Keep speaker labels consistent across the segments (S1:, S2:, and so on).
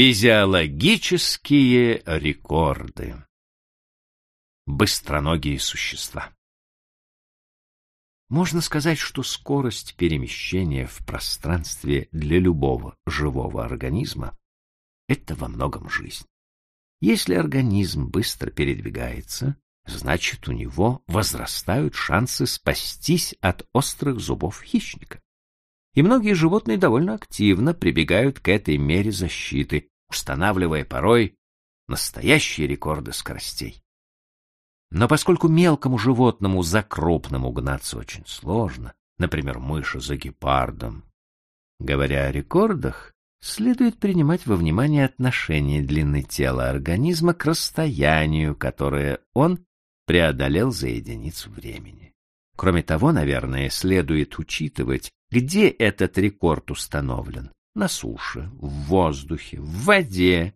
S1: Физиологические рекорды. Быстроногие существа. Можно сказать, что скорость перемещения в пространстве для любого живого организма — это во многом жизнь. Если организм быстро передвигается, значит, у него возрастают шансы спастись от острых зубов хищника. И многие животные довольно активно прибегают к этой мере защиты, устанавливая порой настоящие рекорды скоростей. Но поскольку мелкому животному за крупным угнаться очень сложно, например, мыши за гепардом, говоря о рекордах, следует принимать во внимание отношение длины тела организма к расстоянию, которое он преодолел за единицу времени. Кроме того, наверное, следует учитывать, где этот рекорд установлен — на суше, в воздухе, в воде.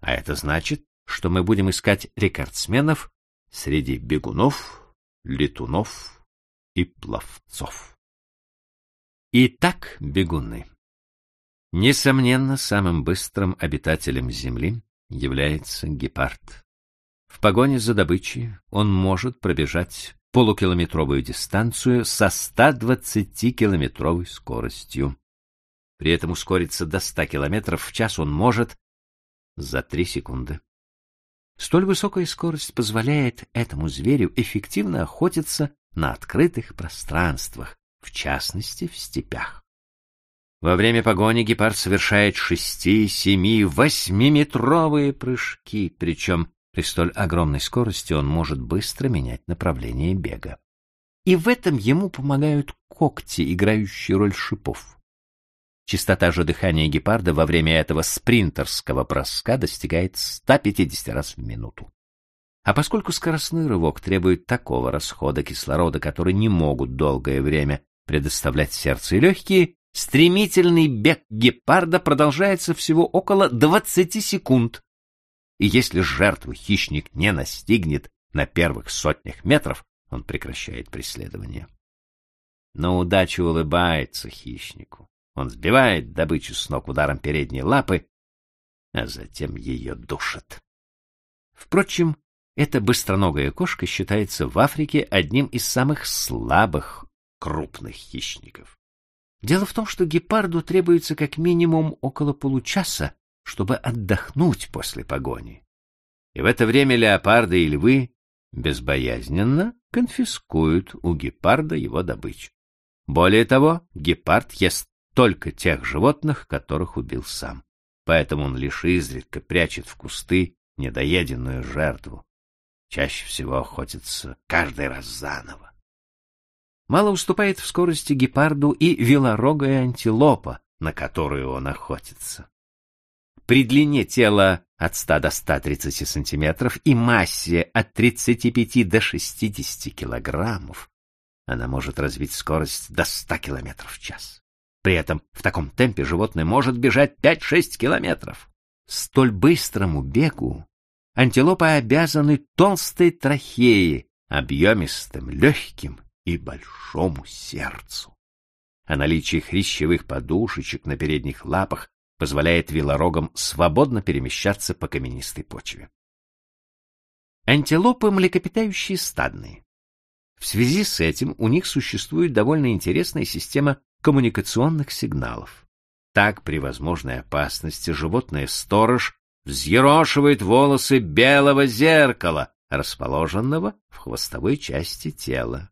S1: А это значит, что мы будем искать рекордсменов среди бегунов, летунов и пловцов. Итак, бегуны. Несомненно, самым быстрым обитателем Земли является гепард. В погоне за добычей он может пробежать полукилометровую дистанцию со 120-километровой скоростью. При этом ускориться до 100 километров в час он может за 3 секунды. Столь высокая скорость позволяет этому зверю эффективно охотиться на открытых пространствах, в частности, в степях. Во время погони гепард совершает шести, семи, восьмиметровые прыжки, причем при столь огромной скорости он может быстро менять направление бега. И в этом ему помогают когти, играющие роль шипов. Частота же дыхания гепарда во время этого спринтерского броска достигает 150 раз в минуту. А поскольку скоростной рывок требует такого расхода кислорода, который не могут долгое время предоставлять сердце и легкие, стремительный бег гепарда продолжается всего около 20 секунд. И если жертву хищник не настигнет на первых сотнях метров, он прекращает преследование. Но удача улыбается хищнику. Он сбивает добычу с ног ударом передней лапы, а затем ее душит. Впрочем, эта быстроногая кошка считается в Африке одним из самых слабых крупных хищников. Дело в том, что гепарду требуется как минимум около получаса, чтобы отдохнуть после погони. И в это время леопарды и львы безбоязненно конфискуют у гепарда его добычу. Более того, гепард ест только тех животных, которых убил сам. Поэтому он лишь изредка прячет в кусты недоеденную жертву. Чаще всего охотится каждый раз заново. Мало уступает в скорости гепарду и велорогая антилопа, на которую он охотится. При длине тела от 100 до 130 сантиметров и массе от 35 до 60 килограммов она может развить скорость до 100 километров в час. При этом в таком темпе животное может бежать 5-6 километров. Столь быстрому бегу антилопы обязаны толстой трахее, объемистым, легким и большому сердцу. А наличие хрящевых подушечек на передних лапах позволяет велорогам свободно перемещаться по каменистой почве. Антилопы млекопитающие стадные. В связи с этим у них существует довольно интересная система коммуникационных сигналов. Так, при возможной опасности, животное-сторож взъерошивает волосы белого зеркала, расположенного в хвостовой части тела.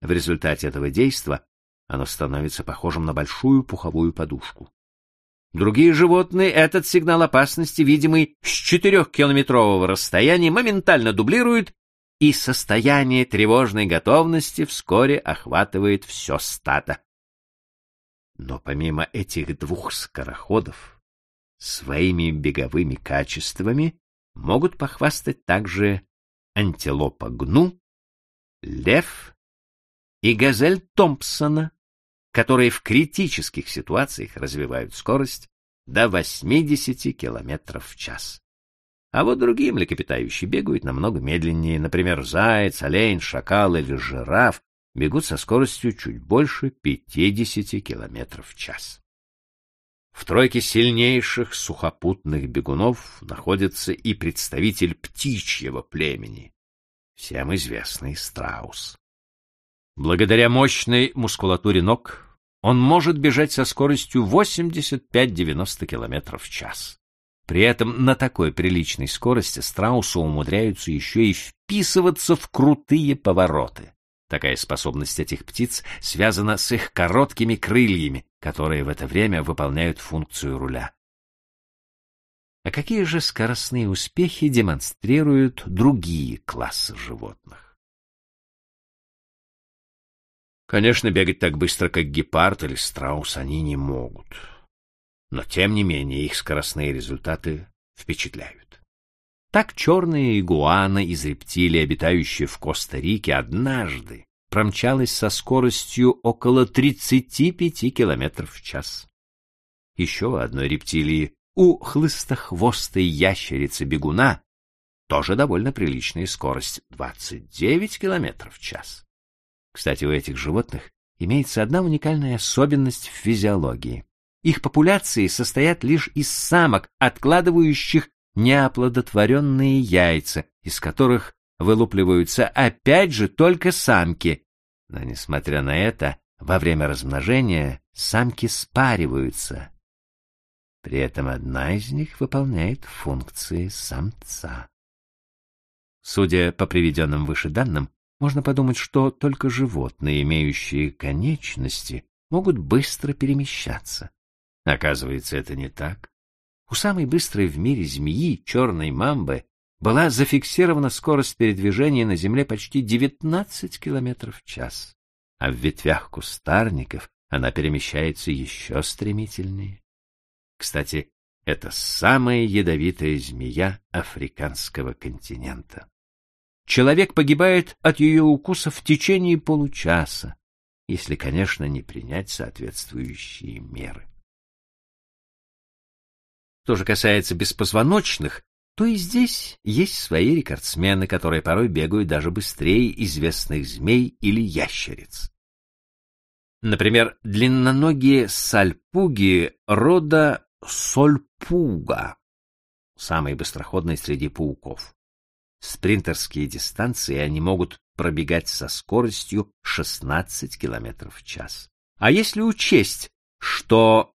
S1: В результате этого действа оно становится похожим на большую пуховую подушку. Другие животные этот сигнал опасности, видимый с четырехкилометрового расстояния, моментально дублируют, и состояние тревожной готовности вскоре охватывает все стадо. Но помимо этих двух скороходов, своими беговыми качествами могут похвастать также антилопа гну, лев и газель Томпсона, которые в критических ситуациях развивают скорость до 80 км в час. А вот другие млекопитающие бегают намного медленнее, например, заяц, олень, шакал или жираф бегут со скоростью чуть больше 50 км в час. В тройке сильнейших сухопутных бегунов находится и представитель птичьего племени, всем известный страус. Благодаря мощной мускулатуре ног он может бежать со скоростью 85-90 км в час. При этом на такой приличной скорости страусы умудряются еще и вписываться в крутые повороты. Такая способность этих птиц связана с их короткими крыльями, которые в это время выполняют функцию руля. А какие же скоростные успехи демонстрируют другие классы животных? Конечно, бегать так быстро, как гепард или страус, они не могут. Но, тем не менее, их скоростные результаты впечатляют. Так черная игуана из рептилий, обитающая в Коста-Рике, однажды промчалась со скоростью около 35 км в час. Еще одной рептилии, у хлыстохвостой ящерицы-бегуна, тоже довольно приличная скорость — 29 км в час. Кстати, у этих животных имеется одна уникальная особенность в физиологии. Их популяции состоят лишь из самок, откладывающих неоплодотворенные яйца, из которых вылупливаются опять же только самки. Но, несмотря на это, во время размножения самки спариваются. При этом одна из них выполняет функции самца. Судя по приведенным выше данным, можно подумать, что только животные, имеющие конечности, могут быстро перемещаться. Оказывается, это не так. У самой быстрой в мире змеи, черной мамбы, была зафиксирована скорость передвижения на Земле почти 19 км в час, а в ветвях кустарников она перемещается еще стремительнее. Кстати, это самая ядовитая змея африканского континента. Человек погибает от ее укуса в течение получаса, если, конечно, не принять соответствующие меры. Что же касается беспозвоночных, то и здесь есть свои рекордсмены, которые порой бегают даже быстрее известных змей или ящериц. Например, длинноногие сальпуги рода сольпуга, самые быстроходные среди пауков. Спринтерские дистанции они могут пробегать со скоростью 16 км в час. А если учесть, что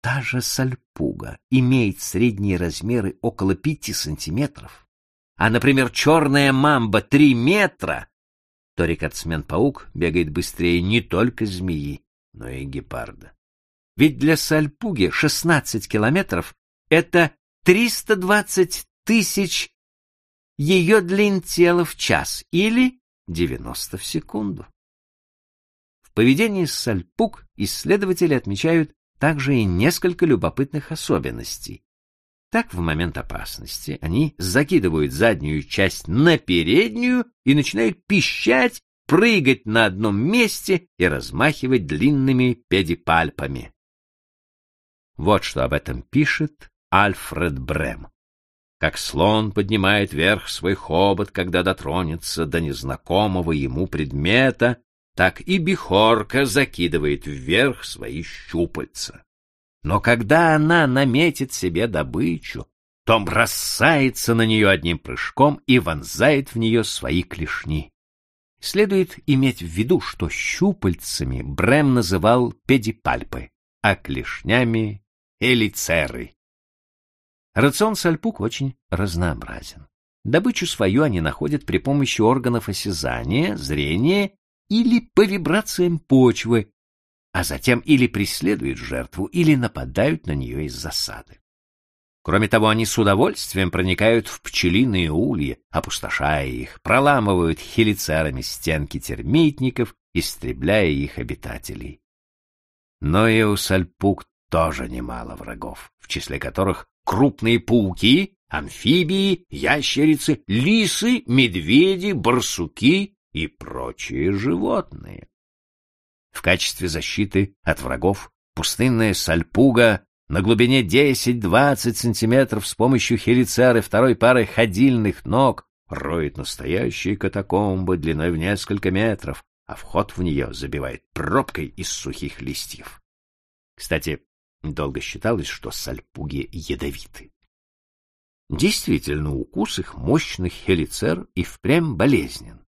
S1: та же сальпуга имеет средние размеры около 5 сантиметров, а, например, черная мамба 3 метра, то рекордсмен-паук бегает быстрее не только змеи, но и гепарда. Ведь для сальпуги 16 километров — это 320 тысяч ее длин тела в час или 90 в секунду. В поведении сальпуг исследователи отмечают также и несколько любопытных особенностей. Так, в момент опасности они закидывают заднюю часть на переднюю и начинают пищать, прыгать на одном месте и размахивать длинными педипальпами. Вот что об этом пишет Альфред Брем. Как слон поднимает вверх свой хобот, когда дотронется до незнакомого ему предмета, так и бихорка закидывает вверх свои щупальца. Но когда она наметит себе добычу, то бросается на нее одним прыжком и вонзает в нее свои клешни. Следует иметь в виду, что щупальцами Брэм называл педипальпы, а клешнями — элицеры. Рацион сальпук очень разнообразен. Добычу свою они находят при помощи органов осязания, зрения или по вибрациям почвы, а затем или преследуют жертву, или нападают на нее из засады. Кроме того, они с удовольствием проникают в пчелиные ульи, опустошая их, проламывают хелицерами стенки термитников, истребляя их обитателей. Но и у сальпук тоже немало врагов, в числе которых крупные пауки, амфибии, ящерицы, лисы, медведи, барсуки и прочие животные. В качестве защиты от врагов пустынная сальпуга на глубине 10-20 сантиметров с помощью хелицеры второй пары ходильных ног роет настоящие катакомбы длиной в несколько метров, а вход в нее забивает пробкой из сухих листьев. Кстати, Долго считалось, что сальпуги ядовиты. Действительно, укус их мощных хелицер и впрямь болезнен.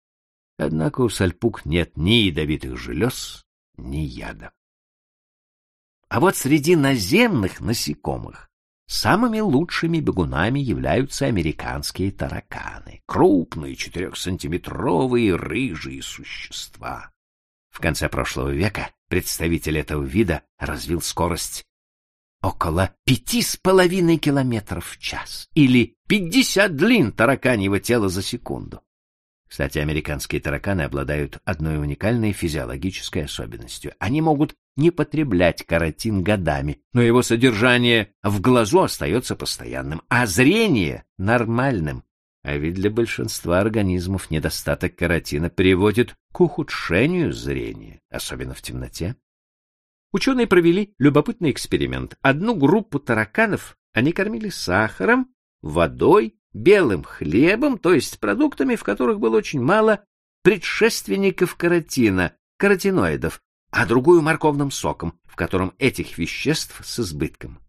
S1: Однако у сальпуг нет ни ядовитых желез, ни яда. А вот среди наземных насекомых самыми лучшими бегунами являются американские тараканы, крупные четырехсантиметровые рыжие существа. В конце прошлого века представитель этого вида развил скорость около пяти с половиной километров в час или пятьдесят длин тараканьего тела за секунду. Кстати, американские тараканы обладают одной уникальной физиологической особенностью. Они могут не потреблять каротин годами, но его содержание в глазу остается постоянным, а зрение — нормальным. А ведь для большинства организмов недостаток каротина приводит к ухудшению зрения, особенно в темноте. Ученые провели любопытный эксперимент. Одну группу тараканов они кормили сахаром, водой, белым хлебом, то есть продуктами, в которых было очень мало предшественников каротина, каротиноидов, а другую морковным соком, в котором этих веществ с избытком.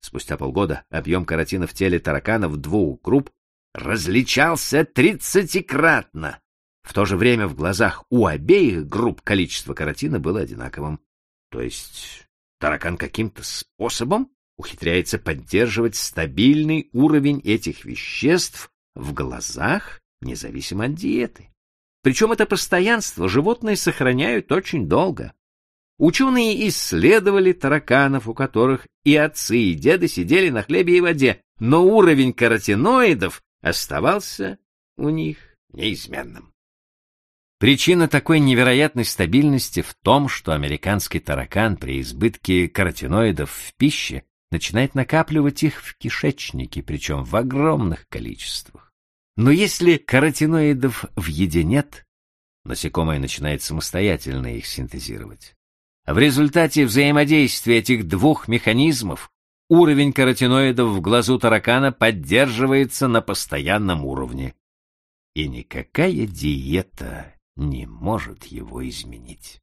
S1: Спустя полгода объем каротина в теле тараканов двух групп различался тридцатикратно. В то же время в глазах у обеих групп количество каротина было одинаковым. То есть таракан каким-то способом ухитряется поддерживать стабильный уровень этих веществ в глазах, независимо от диеты. Причем это постоянство животные сохраняют очень долго. Ученые исследовали тараканов, у которых и отцы, и деды сидели на хлебе и воде, но уровень каротиноидов оставался у них неизменным. Причина такой невероятной стабильности в том, что американский таракан при избытке каротиноидов в пище начинает накапливать их в кишечнике, причем в огромных количествах. Но если каротиноидов в еде нет, насекомое начинает самостоятельно их синтезировать. В результате взаимодействия этих двух механизмов уровень каротиноидов в глазу таракана поддерживается на постоянном уровне. И никакая диета не может его изменить.